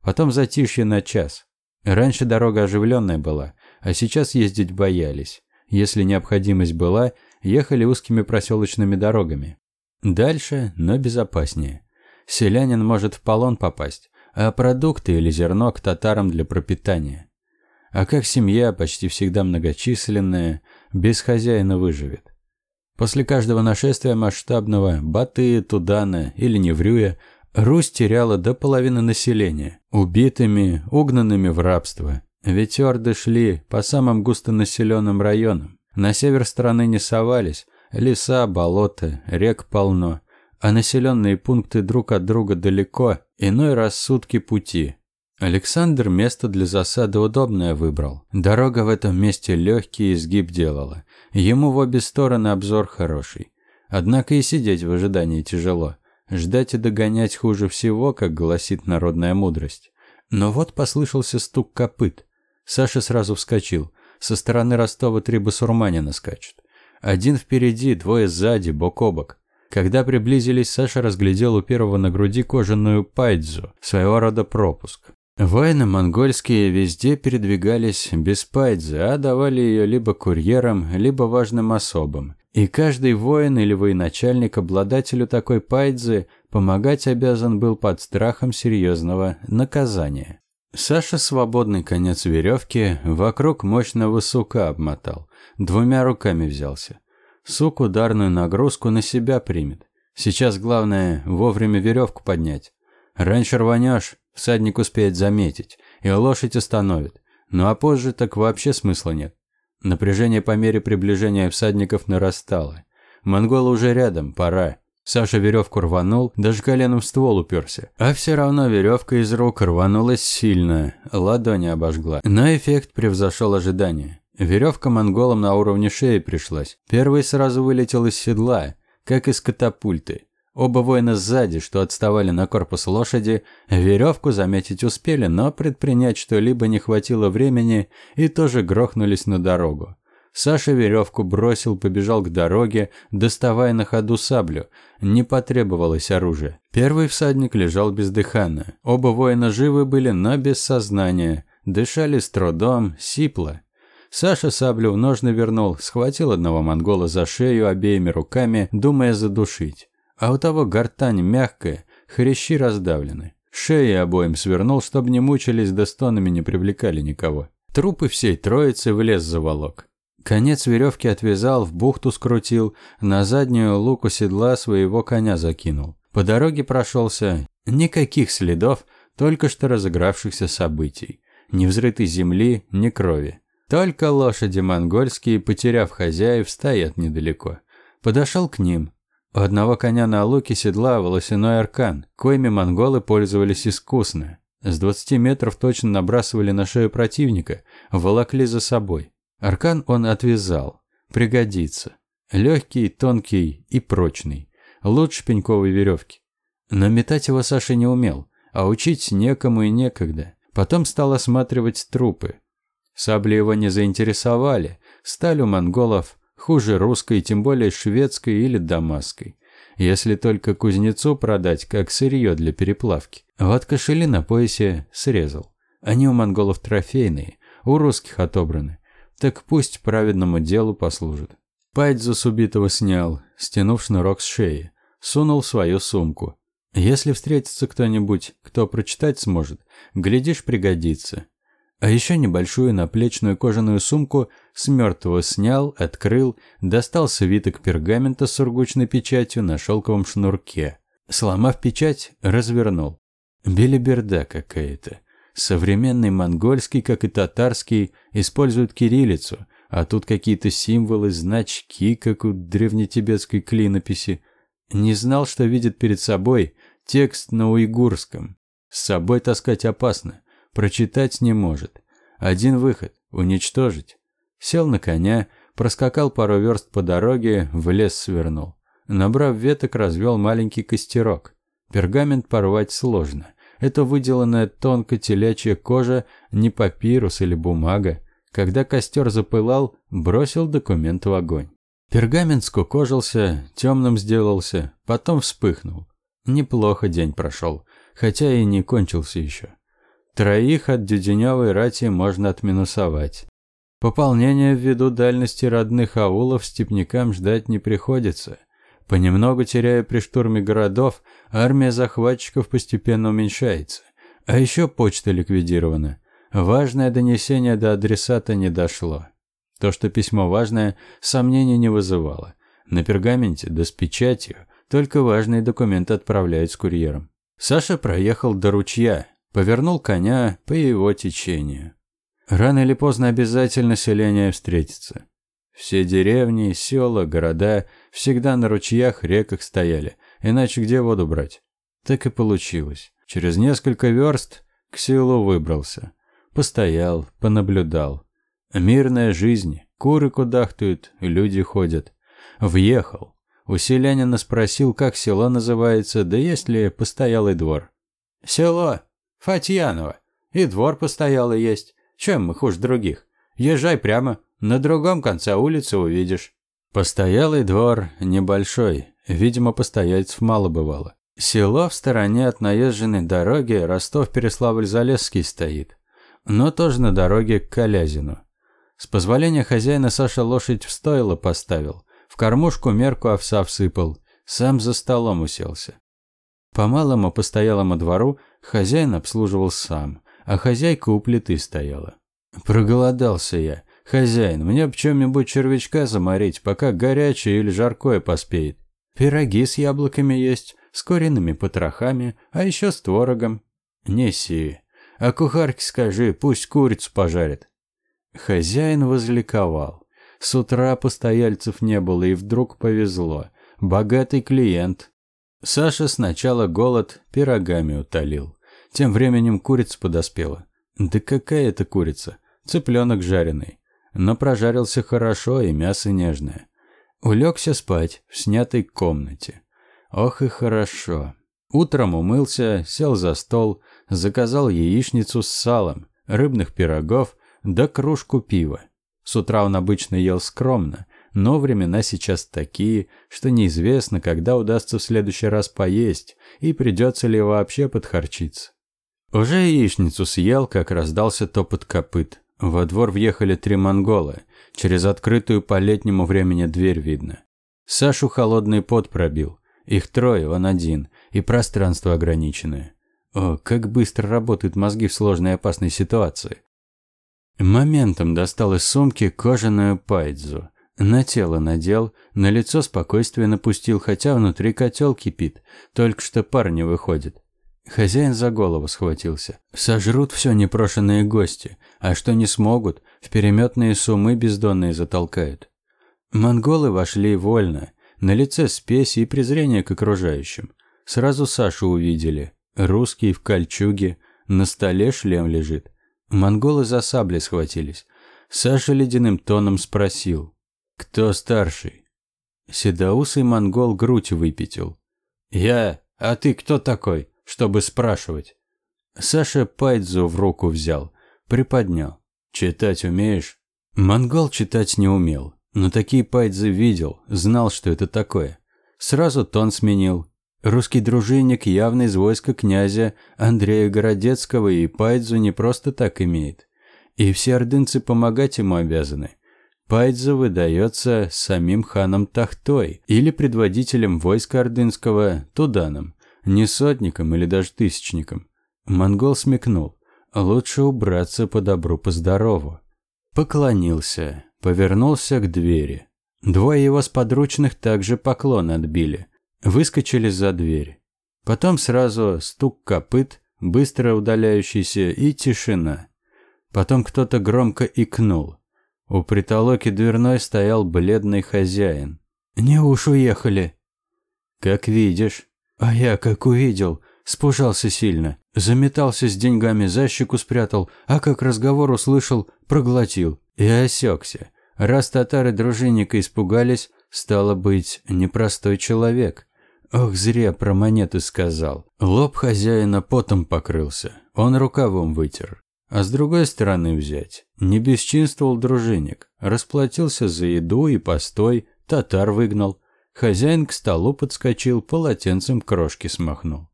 Потом затишье на час. Раньше дорога оживленная была, а сейчас ездить боялись. Если необходимость была, ехали узкими проселочными дорогами. Дальше, но безопаснее. Селянин может в полон попасть, а продукты или зерно к татарам для пропитания. А как семья, почти всегда многочисленная, без хозяина выживет? После каждого нашествия масштабного Баты, Тудана или Неврюя Русь теряла до половины населения, убитыми, угнанными в рабство. Ведь орды шли по самым густонаселенным районам. На север страны не совались, леса, болота, рек полно, а населенные пункты друг от друга далеко, иной раз сутки пути. Александр место для засады удобное выбрал. Дорога в этом месте легкий изгиб делала. Ему в обе стороны обзор хороший. Однако и сидеть в ожидании тяжело. Ждать и догонять хуже всего, как гласит народная мудрость. Но вот послышался стук копыт. Саша сразу вскочил. Со стороны Ростова три басурманина скачут. Один впереди, двое сзади, бок о бок. Когда приблизились, Саша разглядел у первого на груди кожаную пайдзу, своего рода пропуск. Воины монгольские везде передвигались без пайдзы, а давали ее либо курьерам, либо важным особам. И каждый воин или военачальник обладателю такой пайдзы помогать обязан был под страхом серьезного наказания. Саша свободный конец веревки вокруг мощного сука обмотал, двумя руками взялся. Сук ударную нагрузку на себя примет. Сейчас главное вовремя веревку поднять. Раньше рванешь, всадник успеет заметить, и лошадь остановит. Ну а позже так вообще смысла нет. Напряжение по мере приближения всадников нарастало. Монголы уже рядом, пора. Саша веревку рванул, даже коленом в ствол уперся. А все равно веревка из рук рванулась сильно, ладони обожгла. Но эффект превзошел ожидания. Веревка монголам на уровне шеи пришлась. Первый сразу вылетел из седла, как из катапульты. Оба воина сзади, что отставали на корпус лошади, веревку заметить успели, но предпринять что-либо не хватило времени и тоже грохнулись на дорогу. Саша веревку бросил, побежал к дороге, доставая на ходу саблю. Не потребовалось оружия. Первый всадник лежал бездыханно. Оба воина живы были, но без сознания. Дышали с трудом, сипло. Саша саблю в ножны вернул, схватил одного монгола за шею обеими руками, думая задушить. А у того гортань мягкая, хрящи раздавлены. Шеи обоим свернул, чтобы не мучились, да стонами не привлекали никого. Трупы всей троицы в лес заволок. Конец веревки отвязал, в бухту скрутил, на заднюю луку седла своего коня закинул. По дороге прошелся. Никаких следов, только что разыгравшихся событий. Ни взрытой земли, ни крови. Только лошади монгольские, потеряв хозяев, стоят недалеко. Подошел к ним. У одного коня на луке седла волосяной аркан, коими монголы пользовались искусно. С 20 метров точно набрасывали на шею противника, волокли за собой. Аркан он отвязал. Пригодится. Легкий, тонкий и прочный. Лучше пеньковой веревки. Но метать его Саша не умел, а учить некому и некогда. Потом стал осматривать трупы. Сабли его не заинтересовали. Сталь у монголов хуже русской, тем более шведской или дамасской. Если только кузнецу продать, как сырье для переплавки. Вот кошели на поясе срезал. Они у монголов трофейные, у русских отобраны. Так пусть праведному делу послужит. Пайдзу с убитого снял, стянув шнурок с шеи. Сунул свою сумку. Если встретится кто-нибудь, кто прочитать сможет, глядишь, пригодится. А еще небольшую наплечную кожаную сумку с мертвого снял, открыл, достал свиток пергамента с сургучной печатью на шелковом шнурке. Сломав печать, развернул. Белиберда какая-то. Современный монгольский, как и татарский, используют кириллицу, а тут какие-то символы, значки, как у древнетибетской клинописи. Не знал, что видит перед собой текст на уйгурском. С собой таскать опасно, прочитать не может. Один выход – уничтожить. Сел на коня, проскакал пару верст по дороге, в лес свернул. Набрав веток, развел маленький костерок. Пергамент порвать сложно. Это выделанная тонко телячья кожа, не папирус или бумага. Когда костер запылал, бросил документ в огонь. Пергамент скукожился, темным сделался, потом вспыхнул. Неплохо день прошел, хотя и не кончился еще. Троих от Дюденевой рати можно отминусовать. Пополнения ввиду дальности родных аулов степнякам ждать не приходится. Понемногу теряя при штурме городов, армия захватчиков постепенно уменьшается. А еще почта ликвидирована. Важное донесение до адресата не дошло. То, что письмо важное, сомнений не вызывало. На пергаменте, да с печатью, только важные документы отправляют с курьером. Саша проехал до ручья, повернул коня по его течению. Рано или поздно обязательно селение встретится. Все деревни, села, города всегда на ручьях, реках стояли, иначе где воду брать? Так и получилось. Через несколько верст к селу выбрался. Постоял, понаблюдал. Мирная жизнь, куры кудахтают, люди ходят. Въехал. У селянина спросил, как село называется, да есть ли постоялый двор. «Село Фатьяново. И двор постоялый есть. Чем мы хуже других? Езжай прямо, на другом конце улицы увидишь». Постоялый двор небольшой, видимо, постояльцев мало бывало. Село в стороне от наезженной дороги Ростов-Переславль-Залесский стоит, но тоже на дороге к Калязину. С позволения хозяина Саша лошадь в стойло поставил, в кормушку мерку овса всыпал, сам за столом уселся. По малому постоялому двору хозяин обслуживал сам, а хозяйка у плиты стояла. Проголодался я. «Хозяин, мне б чем-нибудь червячка заморить, пока горячее или жаркое поспеет. Пироги с яблоками есть, с куриными потрохами, а еще с творогом. Неси. А кухарке скажи, пусть курицу пожарит». Хозяин возликовал. С утра постояльцев не было, и вдруг повезло. Богатый клиент. Саша сначала голод пирогами утолил. Тем временем курица подоспела. Да какая это курица? Цыпленок жареный но прожарился хорошо и мясо нежное. Улегся спать в снятой комнате. Ох и хорошо. Утром умылся, сел за стол, заказал яичницу с салом, рыбных пирогов да кружку пива. С утра он обычно ел скромно, но времена сейчас такие, что неизвестно, когда удастся в следующий раз поесть и придется ли вообще подхарчиться. Уже яичницу съел, как раздался топот копыт. Во двор въехали три монгола. Через открытую по летнему времени дверь видно. Сашу холодный пот пробил. Их трое, он один. И пространство ограниченное. О, как быстро работают мозги в сложной и опасной ситуации. Моментом достал из сумки кожаную пайдзу. На тело надел, на лицо спокойствие напустил, хотя внутри котел кипит. Только что пар не выходит. Хозяин за голову схватился. Сожрут все непрошенные гости, а что не смогут, в переметные сумы бездонные затолкают. Монголы вошли вольно, на лице спесь и презрение к окружающим. Сразу Сашу увидели. Русский в кольчуге, на столе шлем лежит. Монголы за сабли схватились. Саша ледяным тоном спросил. «Кто старший?» Седоусый монгол грудь выпятил. «Я, а ты кто такой?» чтобы спрашивать. Саша Пайдзу в руку взял, приподнял. «Читать умеешь?» Монгол читать не умел, но такие Пайдзы видел, знал, что это такое. Сразу тон сменил. Русский дружинник явно из войска князя Андрея Городецкого и Пайдзу не просто так имеет. И все ордынцы помогать ему обязаны. Пайдзу выдается самим ханом Тахтой или предводителем войска ордынского Туданом. Не сотником или даже тысячником. Монгол смекнул. Лучше убраться по добру, по здорову. Поклонился, повернулся к двери. Двое его сподручных также поклон отбили. Выскочили за дверь. Потом сразу стук копыт, быстро удаляющийся, и тишина. Потом кто-то громко икнул. У притолоки дверной стоял бледный хозяин. «Не уж уехали». «Как видишь». А я, как увидел, спужался сильно. Заметался с деньгами, за щеку спрятал, а как разговор услышал, проглотил. И осекся. Раз татары дружинника испугались, стало быть, непростой человек. Ох, зря про монеты сказал. Лоб хозяина потом покрылся. Он рукавом вытер. А с другой стороны взять. Не бесчинствовал дружинник. Расплатился за еду и постой, татар выгнал. Хозяин к столу подскочил, полотенцем крошки смахнул.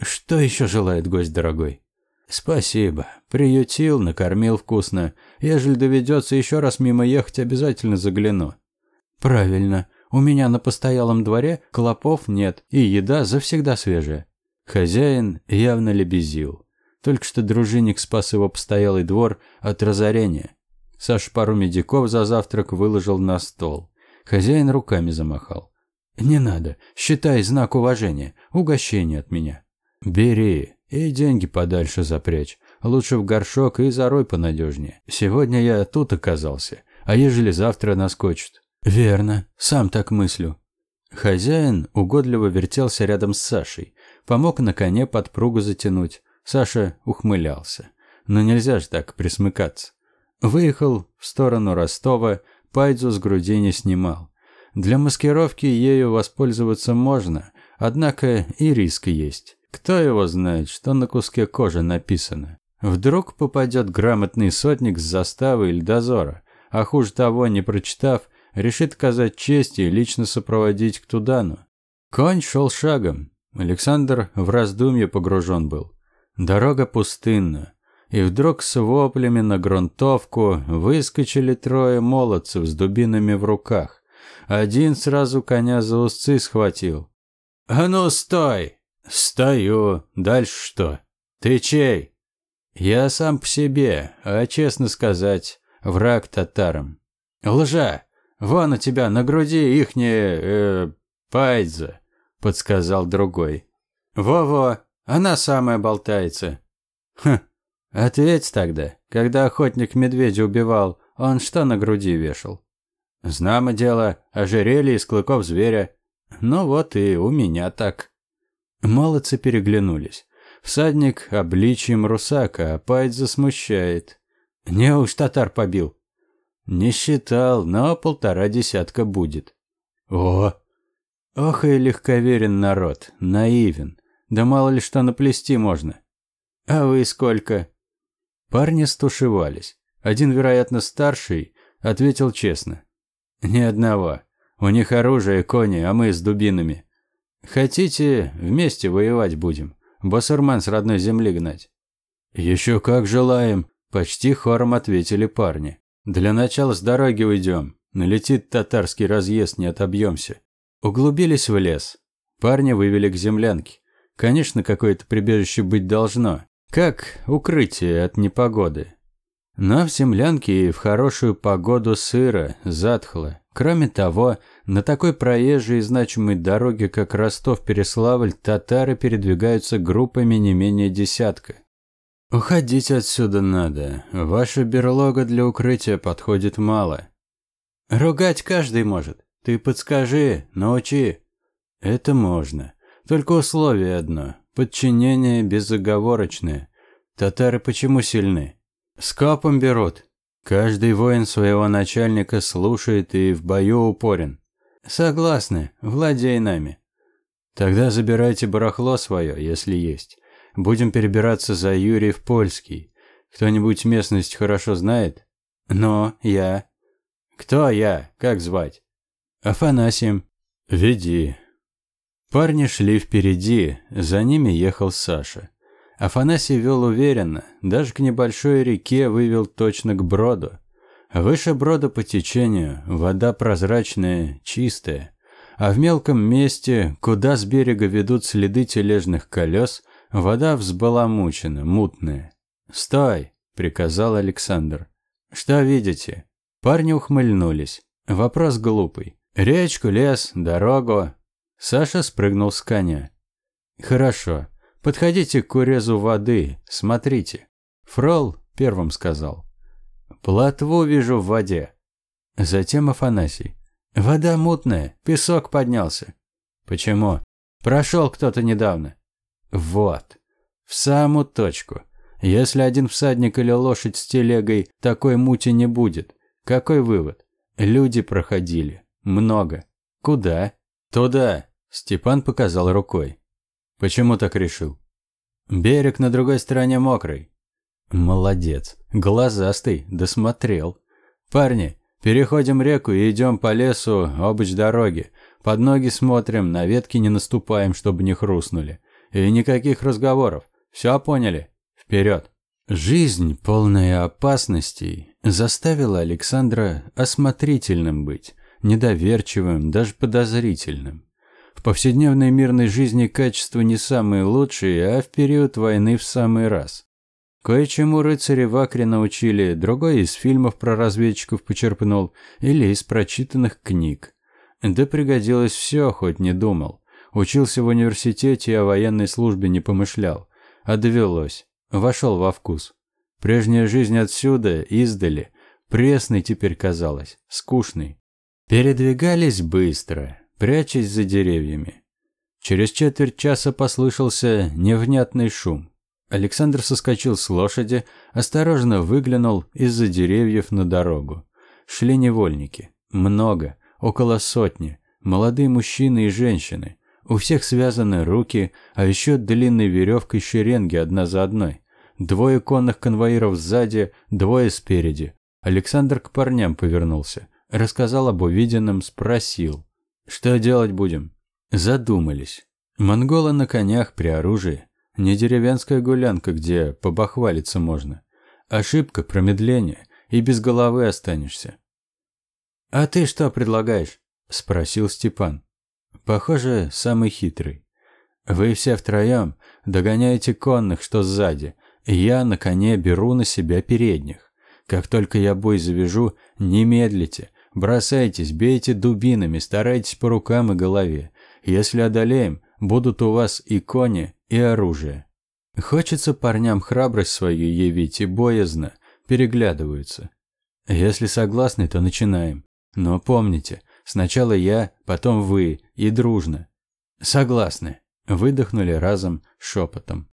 «Что еще желает гость дорогой?» «Спасибо. Приютил, накормил вкусно. Ежели доведется еще раз мимо ехать, обязательно загляну». «Правильно. У меня на постоялом дворе клопов нет, и еда завсегда свежая». Хозяин явно лебезил. Только что дружинник спас его постоялый двор от разорения. Саш пару медиков за завтрак выложил на стол. Хозяин руками замахал. «Не надо. Считай знак уважения. Угощение от меня». «Бери. И деньги подальше запрячь. Лучше в горшок и зарой понадежнее. Сегодня я тут оказался. А ежели завтра наскочит?» «Верно. Сам так мыслю». Хозяин угодливо вертелся рядом с Сашей. Помог на коне подпругу затянуть. Саша ухмылялся. Но нельзя же так присмыкаться. Выехал в сторону Ростова, пайдзу с груди не снимал. Для маскировки ею воспользоваться можно, однако и риск есть. Кто его знает, что на куске кожи написано? Вдруг попадет грамотный сотник с заставы или дозора, а хуже того, не прочитав, решит казать честь и лично сопроводить к Тудану. Конь шел шагом. Александр в раздумье погружен был. Дорога пустынна. И вдруг с воплями на грунтовку выскочили трое молодцев с дубинами в руках. Один сразу коня за узцы схватил. «А ну, стой!» «Стою. Дальше что? Ты чей?» «Я сам по себе, а честно сказать, враг татарам». «Лжа! Вон у тебя на груди ихняя... Э, пайдза», — подсказал другой. «Во-во, она самая болтается. Хм, ответь тогда, когда охотник медведя убивал, он что на груди вешал? Знамо дело, ожерелье из клыков зверя. Ну вот и у меня так. Молодцы переглянулись. Всадник обличием русака, а Пайт засмущает. Не уж татар побил. Не считал, но полтора десятка будет. О! Ох и легковерен народ, наивен. Да мало ли что наплести можно. А вы сколько? Парни стушевались. Один, вероятно, старший, ответил честно. Ни одного. У них оружие, кони, а мы с дубинами. Хотите, вместе воевать будем? Басурман с родной земли гнать. Еще как желаем, почти хором ответили парни. Для начала с дороги уйдем. Налетит татарский разъезд, не отобьемся. Углубились в лес. Парни вывели к землянке. Конечно, какое-то прибежище быть должно. Как укрытие от непогоды. Но в землянке и в хорошую погоду сыро, затхло. Кроме того, на такой проезжей и значимой дороге, как Ростов-Переславль, татары передвигаются группами не менее десятка. Уходить отсюда надо. Ваша берлога для укрытия подходит мало. Ругать каждый может. Ты подскажи, научи. Это можно. Только условие одно – подчинение безоговорочное. Татары почему сильны? Скопом берут. Каждый воин своего начальника слушает и в бою упорен. Согласны, владей нами. Тогда забирайте барахло свое, если есть. Будем перебираться за Юрий в Польский. Кто-нибудь местность хорошо знает? Но я. Кто я? Как звать? Афанасием. Веди. Парни шли впереди, за ними ехал Саша. Афанасий вел уверенно, даже к небольшой реке вывел точно к броду. Выше брода по течению, вода прозрачная, чистая. А в мелком месте, куда с берега ведут следы тележных колес, вода взбаламучена, мутная. «Стой!» – приказал Александр. «Что видите?» Парни ухмыльнулись. Вопрос глупый. Речку, лес, дорогу, Саша спрыгнул с коня. «Хорошо. Подходите к урезу воды, смотрите». Фрол первым сказал. «Плотву вижу в воде». Затем Афанасий. «Вода мутная, песок поднялся». «Почему?» «Прошел кто-то недавно». «Вот. В самую точку. Если один всадник или лошадь с телегой, такой мути не будет. Какой вывод? Люди проходили. Много. Куда? Туда. Степан показал рукой. Почему так решил? Берег на другой стороне мокрый. Молодец. Глазастый, досмотрел. Парни, переходим реку и идем по лесу обочь дороги. Под ноги смотрим, на ветки не наступаем, чтобы не хрустнули. И никаких разговоров. Все поняли? Вперед. Жизнь, полная опасностей, заставила Александра осмотрительным быть, недоверчивым, даже подозрительным. В повседневной мирной жизни качества не самые лучшие, а в период войны в самый раз. Кое-чему рыцари в Акре научили, другой из фильмов про разведчиков почерпнул или из прочитанных книг. Да пригодилось все, хоть не думал. Учился в университете и о военной службе не помышлял. А довелось. Вошел во вкус. Прежняя жизнь отсюда, издали, пресной теперь казалась, скучной. Передвигались быстро, прячась за деревьями. Через четверть часа послышался невнятный шум. Александр соскочил с лошади, осторожно выглянул из-за деревьев на дорогу. Шли невольники. Много, около сотни. Молодые мужчины и женщины. У всех связаны руки, а еще длинной веревкой шеренги одна за одной. Двое конных конвоиров сзади, двое спереди. Александр к парням повернулся. Рассказал об увиденном, спросил. «Что делать будем?» Задумались. Монголы на конях при оружии. Не деревенская гулянка, где побахвалиться можно. Ошибка, промедление, и без головы останешься. «А ты что предлагаешь?» – спросил Степан. Похоже, самый хитрый. Вы все втроем догоняете конных, что сзади. Я на коне беру на себя передних. Как только я бой завяжу, не медлите. Бросайтесь, бейте дубинами, старайтесь по рукам и голове. Если одолеем, будут у вас и кони, и оружие. Хочется парням храбрость свою явить и боязно, переглядываются. Если согласны, то начинаем. Но помните, Сначала я, потом вы, и дружно. Согласны. Выдохнули разом, шепотом.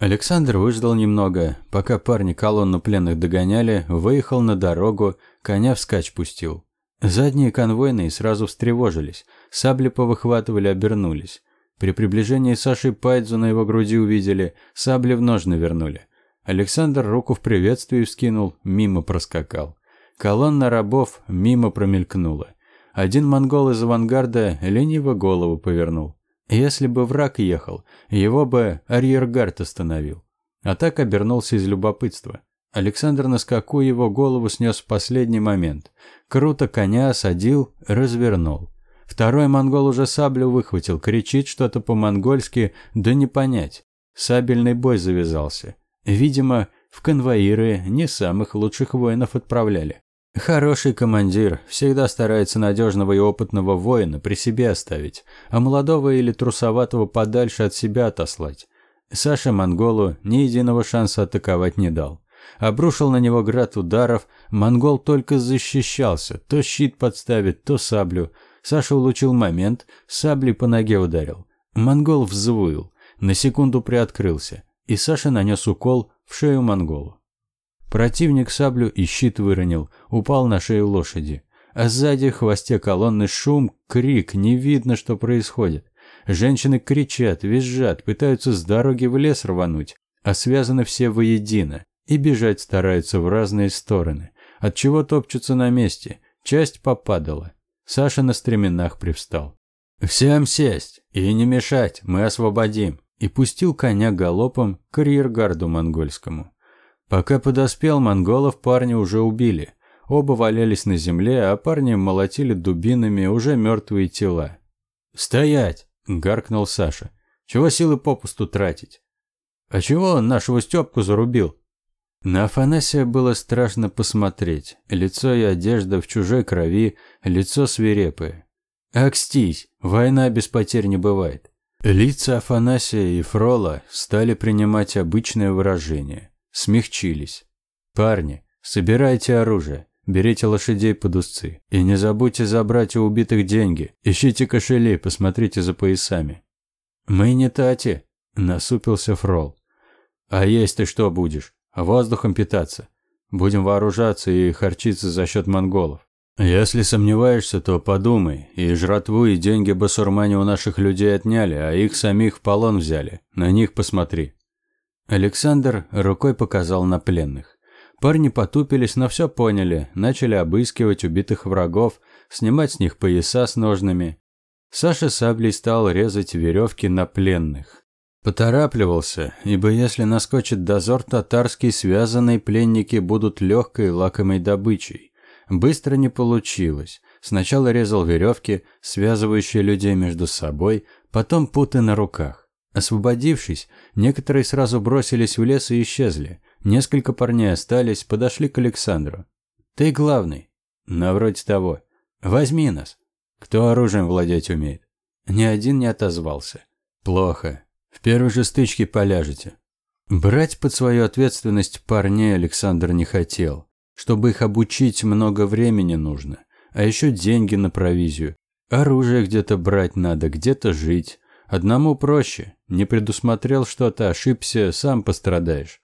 Александр выждал немного, пока парни колонну пленных догоняли, выехал на дорогу, коня вскачь пустил. Задние конвойные сразу встревожились, сабли повыхватывали, обернулись. При приближении Саши Пайдзу на его груди увидели, сабли в ножны вернули. Александр руку в приветствии вскинул, мимо проскакал. Колонна рабов мимо промелькнула. Один монгол из авангарда лениво голову повернул. Если бы враг ехал, его бы арьергард остановил. А так обернулся из любопытства. Александр на скаку его голову снес в последний момент. Круто коня осадил, развернул. Второй монгол уже саблю выхватил, кричит что-то по-монгольски, да не понять. Сабельный бой завязался. Видимо, в конвоиры не самых лучших воинов отправляли. Хороший командир всегда старается надежного и опытного воина при себе оставить, а молодого или трусоватого подальше от себя отослать. Саша монголу ни единого шанса атаковать не дал. Обрушил на него град ударов, монгол только защищался, то щит подставит, то саблю. Саша улучил момент, саблей по ноге ударил. Монгол взвыл, на секунду приоткрылся, и Саша нанес укол в шею монголу. Противник саблю и щит выронил, упал на шею лошади. А сзади в хвосте колонны шум, крик, не видно, что происходит. Женщины кричат, визжат, пытаются с дороги в лес рвануть, а связаны все воедино и бежать стараются в разные стороны. От чего топчутся на месте, часть попадала. Саша на стременах привстал. «Всем сесть и не мешать, мы освободим!» и пустил коня галопом к арьергарду монгольскому. Пока подоспел, монголов парни уже убили. Оба валялись на земле, а парни молотили дубинами уже мертвые тела. «Стоять!» – гаркнул Саша. «Чего силы попусту тратить?» «А чего он нашего Степку зарубил?» На Афанасия было страшно посмотреть. Лицо и одежда в чужой крови, лицо свирепое. «Акстись! Война без потерь не бывает!» Лица Афанасия и Фрола стали принимать обычное выражение смягчились. «Парни, собирайте оружие, берите лошадей под узцы. И не забудьте забрать у убитых деньги. Ищите кошели, посмотрите за поясами». «Мы не тати», – насупился Фрол. «А есть ты что будешь? Воздухом питаться. Будем вооружаться и харчиться за счет монголов. Если сомневаешься, то подумай. И жратву, и деньги басурмане у наших людей отняли, а их самих в полон взяли. На них посмотри. Александр рукой показал на пленных. Парни потупились, но все поняли, начали обыскивать убитых врагов, снимать с них пояса с ножными. Саша саблей стал резать веревки на пленных. Поторапливался, ибо если наскочит дозор татарский, связанные пленники будут легкой лакомой добычей. Быстро не получилось. Сначала резал веревки, связывающие людей между собой, потом путы на руках. Освободившись, некоторые сразу бросились в лес и исчезли. Несколько парней остались, подошли к Александру. «Ты главный». «На вроде того. Возьми нас». «Кто оружием владеть умеет?» Ни один не отозвался. «Плохо. В первой же стычке поляжете». Брать под свою ответственность парней Александр не хотел. Чтобы их обучить, много времени нужно. А еще деньги на провизию. Оружие где-то брать надо, где-то жить. Одному проще. Не предусмотрел что-то, ошибся, сам пострадаешь.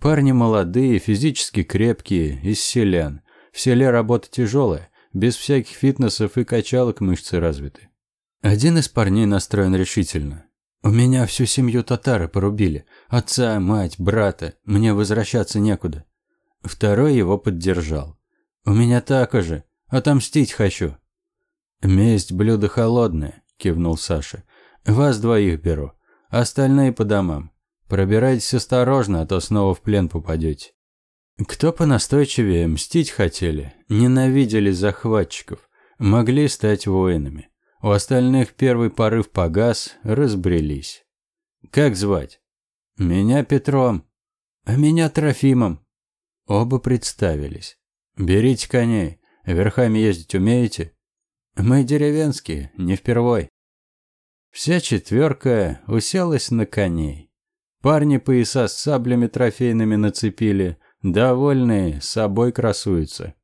Парни молодые, физически крепкие, из селян. В селе работа тяжелая, без всяких фитнесов и качалок мышцы развиты. Один из парней настроен решительно. «У меня всю семью татары порубили. Отца, мать, брата. Мне возвращаться некуда». Второй его поддержал. «У меня так же. Отомстить хочу». «Месть – блюдо холодное», – кивнул Саша. «Вас двоих беру. Остальные по домам. Пробирайтесь осторожно, а то снова в плен попадете». Кто понастойчивее мстить хотели, ненавидели захватчиков, могли стать воинами. У остальных первый порыв погас, разбрелись. «Как звать?» «Меня Петром». «А меня Трофимом». Оба представились. «Берите коней. Верхами ездить умеете?» «Мы деревенские, не впервой». Вся четверка уселась на коней. Парни пояса с саблями трофейными нацепили, довольные, собой красуются.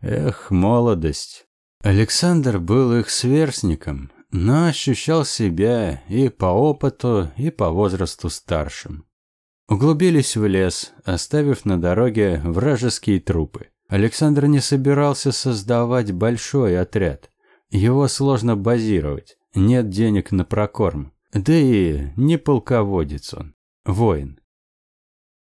Эх, молодость. Александр был их сверстником, но ощущал себя и по опыту, и по возрасту старшим. Углубились в лес, оставив на дороге вражеские трупы. Александр не собирался создавать большой отряд. Его сложно базировать, нет денег на прокорм. Да и не полководец он, воин.